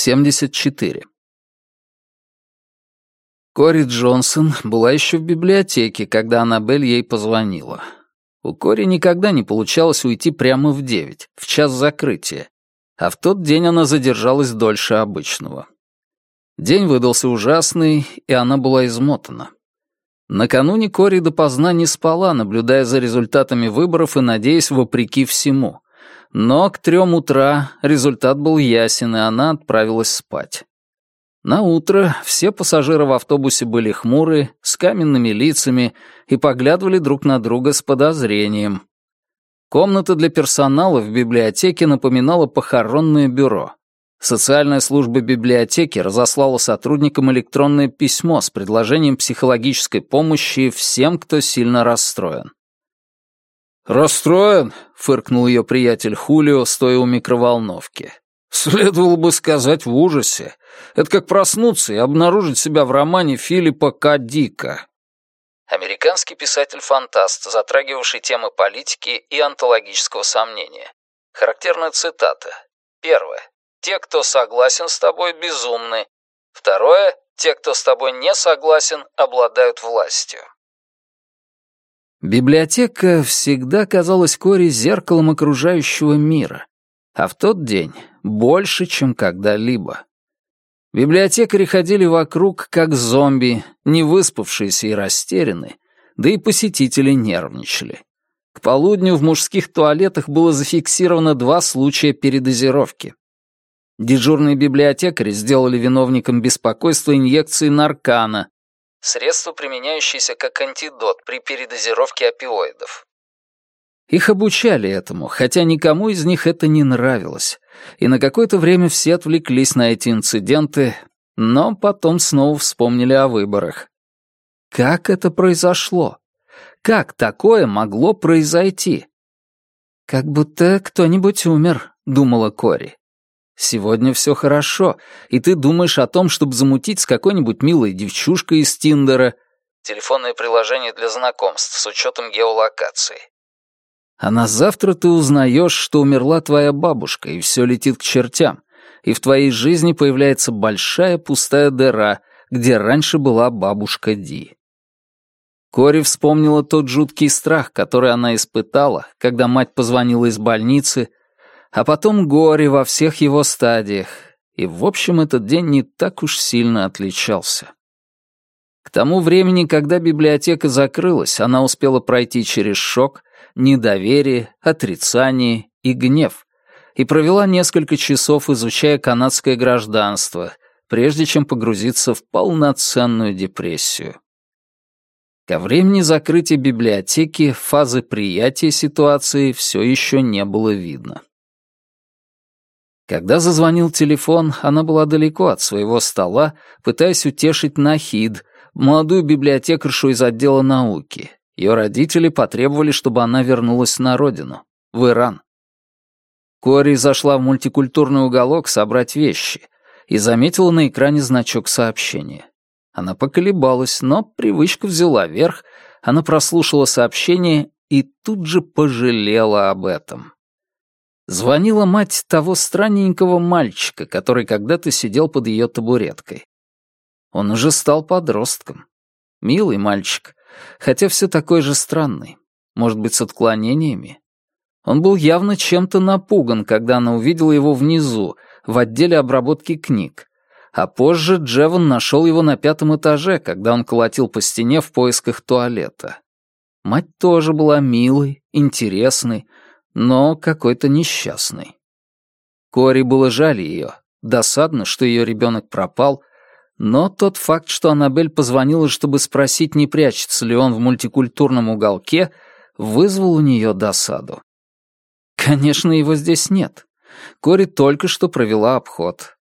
74. Кори Джонсон была еще в библиотеке, когда Аннабель ей позвонила. У Кори никогда не получалось уйти прямо в девять, в час закрытия, а в тот день она задержалась дольше обычного. День выдался ужасный, и она была измотана. Накануне Кори допоздна не спала, наблюдая за результатами выборов и надеясь вопреки всему. Но к трем утра результат был ясен, и она отправилась спать. На утро все пассажиры в автобусе были хмуры, с каменными лицами и поглядывали друг на друга с подозрением. Комната для персонала в библиотеке напоминала похоронное бюро. Социальная служба библиотеки разослала сотрудникам электронное письмо с предложением психологической помощи всем, кто сильно расстроен. «Расстроен?» — фыркнул ее приятель Хулио, стоя у микроволновки. «Следовало бы сказать в ужасе. Это как проснуться и обнаружить себя в романе Филиппа К. Дика». Американский писатель-фантаст, затрагивавший темы политики и онтологического сомнения. Характерная цитата. Первое. Те, кто согласен с тобой, безумны. Второе. Те, кто с тобой не согласен, обладают властью. Библиотека всегда казалась Кори зеркалом окружающего мира, а в тот день больше, чем когда-либо. Библиотекари ходили вокруг, как зомби, не выспавшиеся и растерянные, да и посетители нервничали. К полудню в мужских туалетах было зафиксировано два случая передозировки. Дежурные библиотекари сделали виновником беспокойства инъекции наркана, средство, применяющееся как антидот при передозировке опиоидов. Их обучали этому, хотя никому из них это не нравилось, и на какое-то время все отвлеклись на эти инциденты, но потом снова вспомнили о выборах. Как это произошло? Как такое могло произойти? «Как будто кто-нибудь умер», — думала Кори. Сегодня все хорошо, и ты думаешь о том, чтобы замутить с какой-нибудь милой девчушкой из Тиндера. Телефонное приложение для знакомств с учетом геолокации. А на завтра ты узнаешь, что умерла твоя бабушка, и все летит к чертям, и в твоей жизни появляется большая пустая дыра, где раньше была бабушка Ди. Кори вспомнила тот жуткий страх, который она испытала, когда мать позвонила из больницы, а потом горе во всех его стадиях, и, в общем, этот день не так уж сильно отличался. К тому времени, когда библиотека закрылась, она успела пройти через шок, недоверие, отрицание и гнев, и провела несколько часов, изучая канадское гражданство, прежде чем погрузиться в полноценную депрессию. Ко времени закрытия библиотеки фазы приятия ситуации все еще не было видно. Когда зазвонил телефон, она была далеко от своего стола, пытаясь утешить Нахид, молодую библиотекаршу из отдела науки. Ее родители потребовали, чтобы она вернулась на родину, в Иран. Кори зашла в мультикультурный уголок собрать вещи и заметила на экране значок сообщения. Она поколебалась, но привычка взяла верх, она прослушала сообщение и тут же пожалела об этом. Звонила мать того странненького мальчика, который когда-то сидел под ее табуреткой. Он уже стал подростком. Милый мальчик, хотя все такой же странный. Может быть, с отклонениями? Он был явно чем-то напуган, когда она увидела его внизу, в отделе обработки книг. А позже Джевон нашел его на пятом этаже, когда он колотил по стене в поисках туалета. Мать тоже была милой, интересной, но какой-то несчастный. Кори было жаль ее, досадно, что ее ребенок пропал, но тот факт, что Аннабель позвонила, чтобы спросить, не прячется ли он в мультикультурном уголке, вызвал у нее досаду. Конечно, его здесь нет. Кори только что провела обход.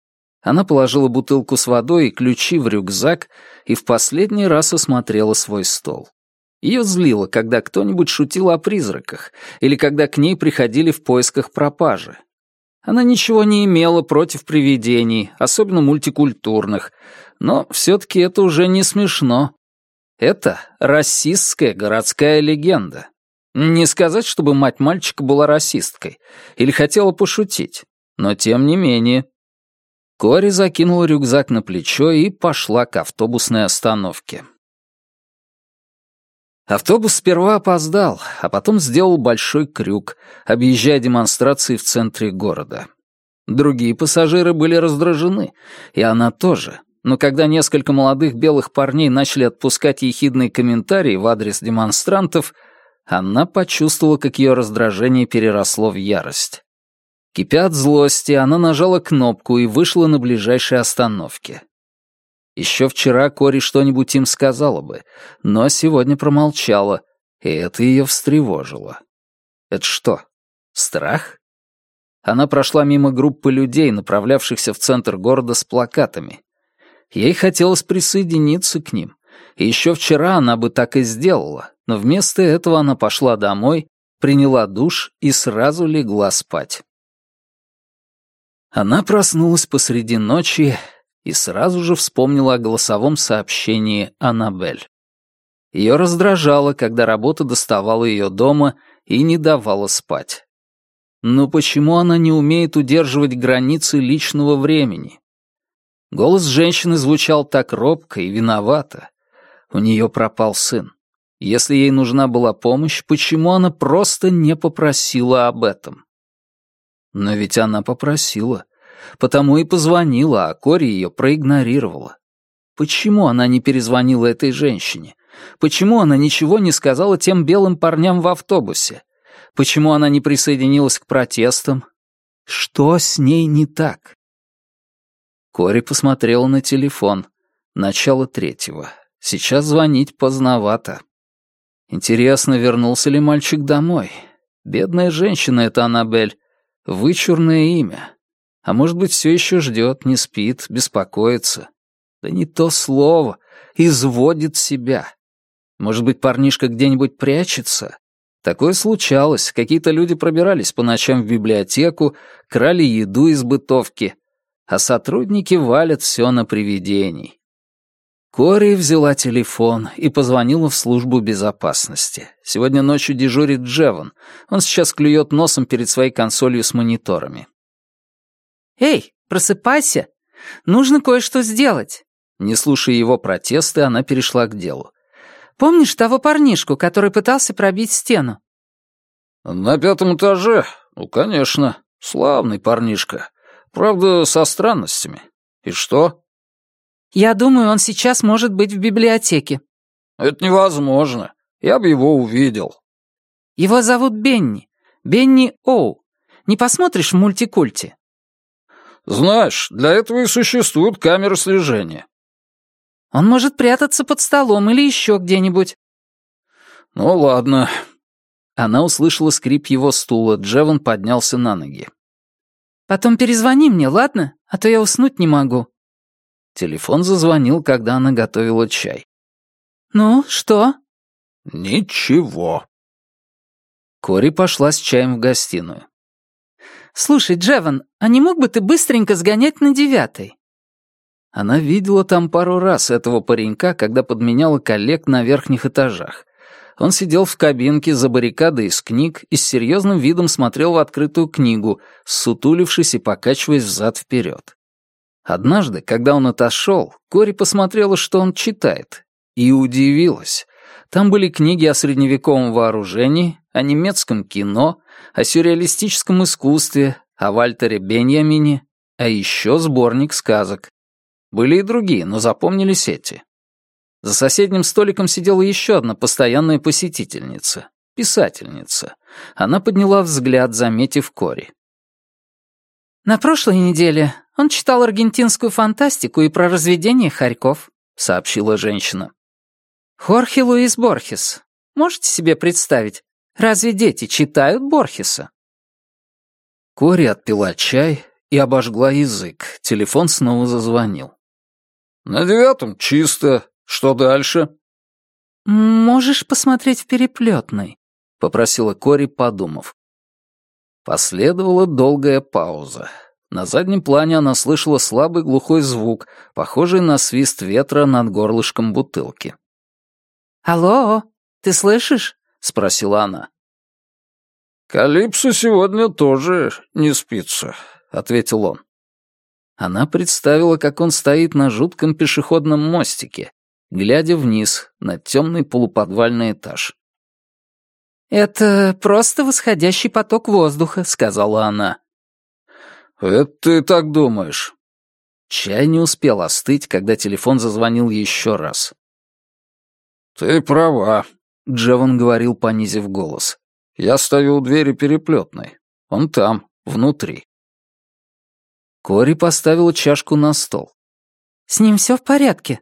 Она положила бутылку с водой и ключи в рюкзак и в последний раз осмотрела свой стол. Ее злило, когда кто-нибудь шутил о призраках или когда к ней приходили в поисках пропажи. Она ничего не имела против привидений, особенно мультикультурных, но все-таки это уже не смешно. Это расистская городская легенда. Не сказать, чтобы мать мальчика была расисткой или хотела пошутить, но тем не менее. Кори закинула рюкзак на плечо и пошла к автобусной остановке. Автобус сперва опоздал, а потом сделал большой крюк, объезжая демонстрации в центре города. Другие пассажиры были раздражены, и она тоже. Но когда несколько молодых белых парней начали отпускать ехидные комментарии в адрес демонстрантов, она почувствовала, как ее раздражение переросло в ярость. Кипя от злости, она нажала кнопку и вышла на ближайшей остановке. Еще вчера Кори что-нибудь им сказала бы, но сегодня промолчала, и это ее встревожило. Это что, страх? Она прошла мимо группы людей, направлявшихся в центр города с плакатами. Ей хотелось присоединиться к ним. Еще вчера она бы так и сделала, но вместо этого она пошла домой, приняла душ и сразу легла спать. Она проснулась посреди ночи и сразу же вспомнила о голосовом сообщении Аннабель. Ее раздражало, когда работа доставала ее дома и не давала спать. Но почему она не умеет удерживать границы личного времени? Голос женщины звучал так робко и виновато. У нее пропал сын. Если ей нужна была помощь, почему она просто не попросила об этом? Но ведь она попросила. Потому и позвонила, а Кори ее проигнорировала. Почему она не перезвонила этой женщине? Почему она ничего не сказала тем белым парням в автобусе? Почему она не присоединилась к протестам? Что с ней не так? Кори посмотрела на телефон. Начало третьего. Сейчас звонить поздновато. Интересно, вернулся ли мальчик домой? Бедная женщина эта Аннабель. Вычурное имя. А может быть, все еще ждет, не спит, беспокоится. Да не то слово. Изводит себя. Может быть, парнишка где-нибудь прячется? Такое случалось. Какие-то люди пробирались по ночам в библиотеку, крали еду из бытовки, а сотрудники валят все на привидений. Кори взяла телефон и позвонила в службу безопасности. Сегодня ночью дежурит Джевон. Он сейчас клюет носом перед своей консолью с мониторами. «Эй, просыпайся! Нужно кое-что сделать!» Не слушая его протесты, она перешла к делу. «Помнишь того парнишку, который пытался пробить стену?» «На пятом этаже? Ну, конечно. Славный парнишка. Правда, со странностями. И что?» «Я думаю, он сейчас может быть в библиотеке». «Это невозможно. Я бы его увидел». «Его зовут Бенни. Бенни Оу. Не посмотришь в мультикульте?» Знаешь, для этого и существуют камеры слежения. Он может прятаться под столом или еще где-нибудь. Ну ладно. Она услышала скрип его стула, Джевон поднялся на ноги. Потом перезвони мне, ладно? А то я уснуть не могу. Телефон зазвонил, когда она готовила чай. «Ну, что?» «Ничего». Кори пошла с чаем в гостиную. «Слушай, Джеван, а не мог бы ты быстренько сгонять на девятый?» Она видела там пару раз этого паренька, когда подменяла коллег на верхних этажах. Он сидел в кабинке за баррикадой из книг и с серьезным видом смотрел в открытую книгу, сутулившись и покачиваясь взад-вперед. Однажды, когда он отошел, Кори посмотрела, что он читает, и удивилась. Там были книги о средневековом вооружении, о немецком кино, о сюрреалистическом искусстве, о Вальтере Беньямине, а еще сборник сказок. Были и другие, но запомнились эти. За соседним столиком сидела еще одна постоянная посетительница, писательница. Она подняла взгляд, заметив Кори. «На прошлой неделе он читал аргентинскую фантастику и про разведение хорьков», — сообщила женщина. Хорхе Луис Борхес. Можете себе представить? Разве дети читают Борхеса? Кори отпила чай и обожгла язык. Телефон снова зазвонил. «На девятом чисто. Что дальше?» «Можешь посмотреть в переплетной», — попросила Кори, подумав. Последовала долгая пауза. На заднем плане она слышала слабый глухой звук, похожий на свист ветра над горлышком бутылки. «Алло, ты слышишь?» — спросила она. «Калипсо сегодня тоже не спится», — ответил он. Она представила, как он стоит на жутком пешеходном мостике, глядя вниз на темный полуподвальный этаж. «Это просто восходящий поток воздуха», — сказала она. «Это ты так думаешь?» Чай не успел остыть, когда телефон зазвонил еще раз. «Ты права», — Джевон говорил, понизив голос. «Я стою у двери переплетной. Он там, внутри». Кори поставила чашку на стол. «С ним все в порядке?»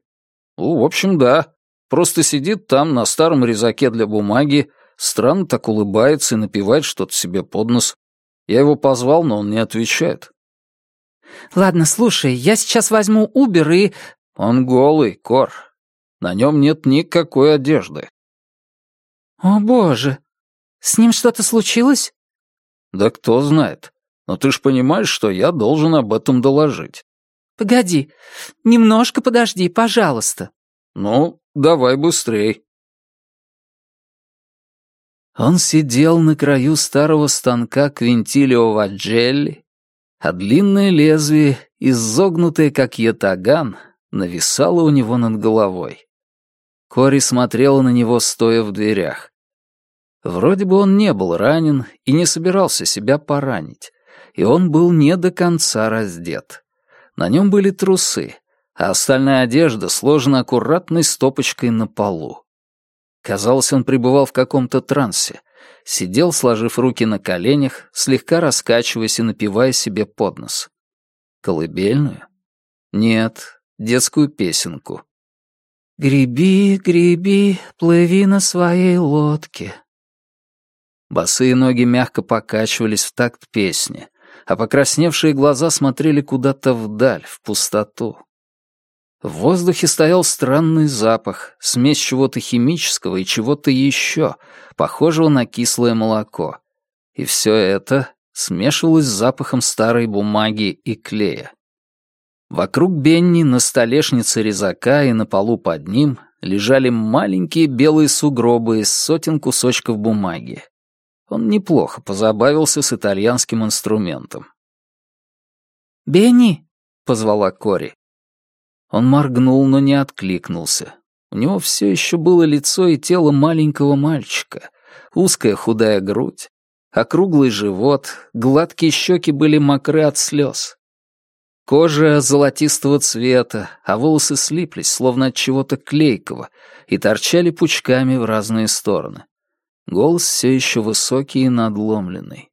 «Ну, в общем, да. Просто сидит там, на старом резаке для бумаги, странно так улыбается и напевает что-то себе под нос. Я его позвал, но он не отвечает». «Ладно, слушай, я сейчас возьму Убер и...» «Он голый, Кор. На нем нет никакой одежды». «О, боже! С ним что-то случилось?» «Да кто знает. Но ты ж понимаешь, что я должен об этом доложить». «Погоди. Немножко подожди, пожалуйста». «Ну, давай быстрей». Он сидел на краю старого станка Квинтилио Ваджелли, а длинное лезвие, изогнутое как ятаган, нависало у него над головой. Кори смотрела на него, стоя в дверях. Вроде бы он не был ранен и не собирался себя поранить, и он был не до конца раздет. На нем были трусы, а остальная одежда сложена аккуратной стопочкой на полу. Казалось, он пребывал в каком-то трансе. Сидел, сложив руки на коленях, слегка раскачиваясь и напивая себе под нос. Колыбельную? Нет, детскую песенку. «Греби, греби, плыви на своей лодке». Босые ноги мягко покачивались в такт песни, а покрасневшие глаза смотрели куда-то вдаль, в пустоту. В воздухе стоял странный запах, смесь чего-то химического и чего-то еще, похожего на кислое молоко. И все это смешивалось с запахом старой бумаги и клея. Вокруг Бенни на столешнице резака и на полу под ним лежали маленькие белые сугробы из сотен кусочков бумаги. Он неплохо позабавился с итальянским инструментом. «Бенни!» — позвала Кори. Он моргнул, но не откликнулся. У него все еще было лицо и тело маленького мальчика, узкая худая грудь, округлый живот, гладкие щеки были мокры от слез. Кожа золотистого цвета, а волосы слиплись, словно от чего-то клейкого, и торчали пучками в разные стороны. Голос все еще высокий и надломленный.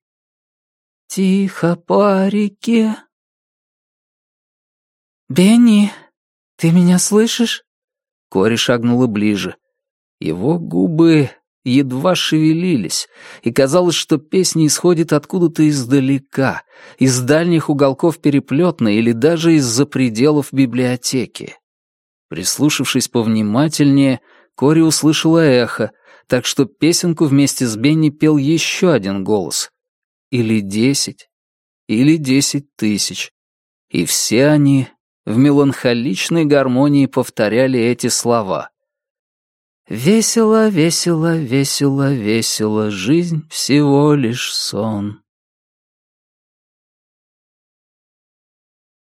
«Тихо по реке». «Бенни, ты меня слышишь?» Кори шагнула ближе. Его губы едва шевелились, и казалось, что песня исходит откуда-то издалека, из дальних уголков переплетной или даже из-за пределов библиотеки. Прислушавшись повнимательнее, Кори услышала эхо, так что песенку вместе с Бенни пел еще один голос. Или десять, или десять тысяч. И все они в меланхоличной гармонии повторяли эти слова. «Весело, весело, весело, весело, жизнь всего лишь сон».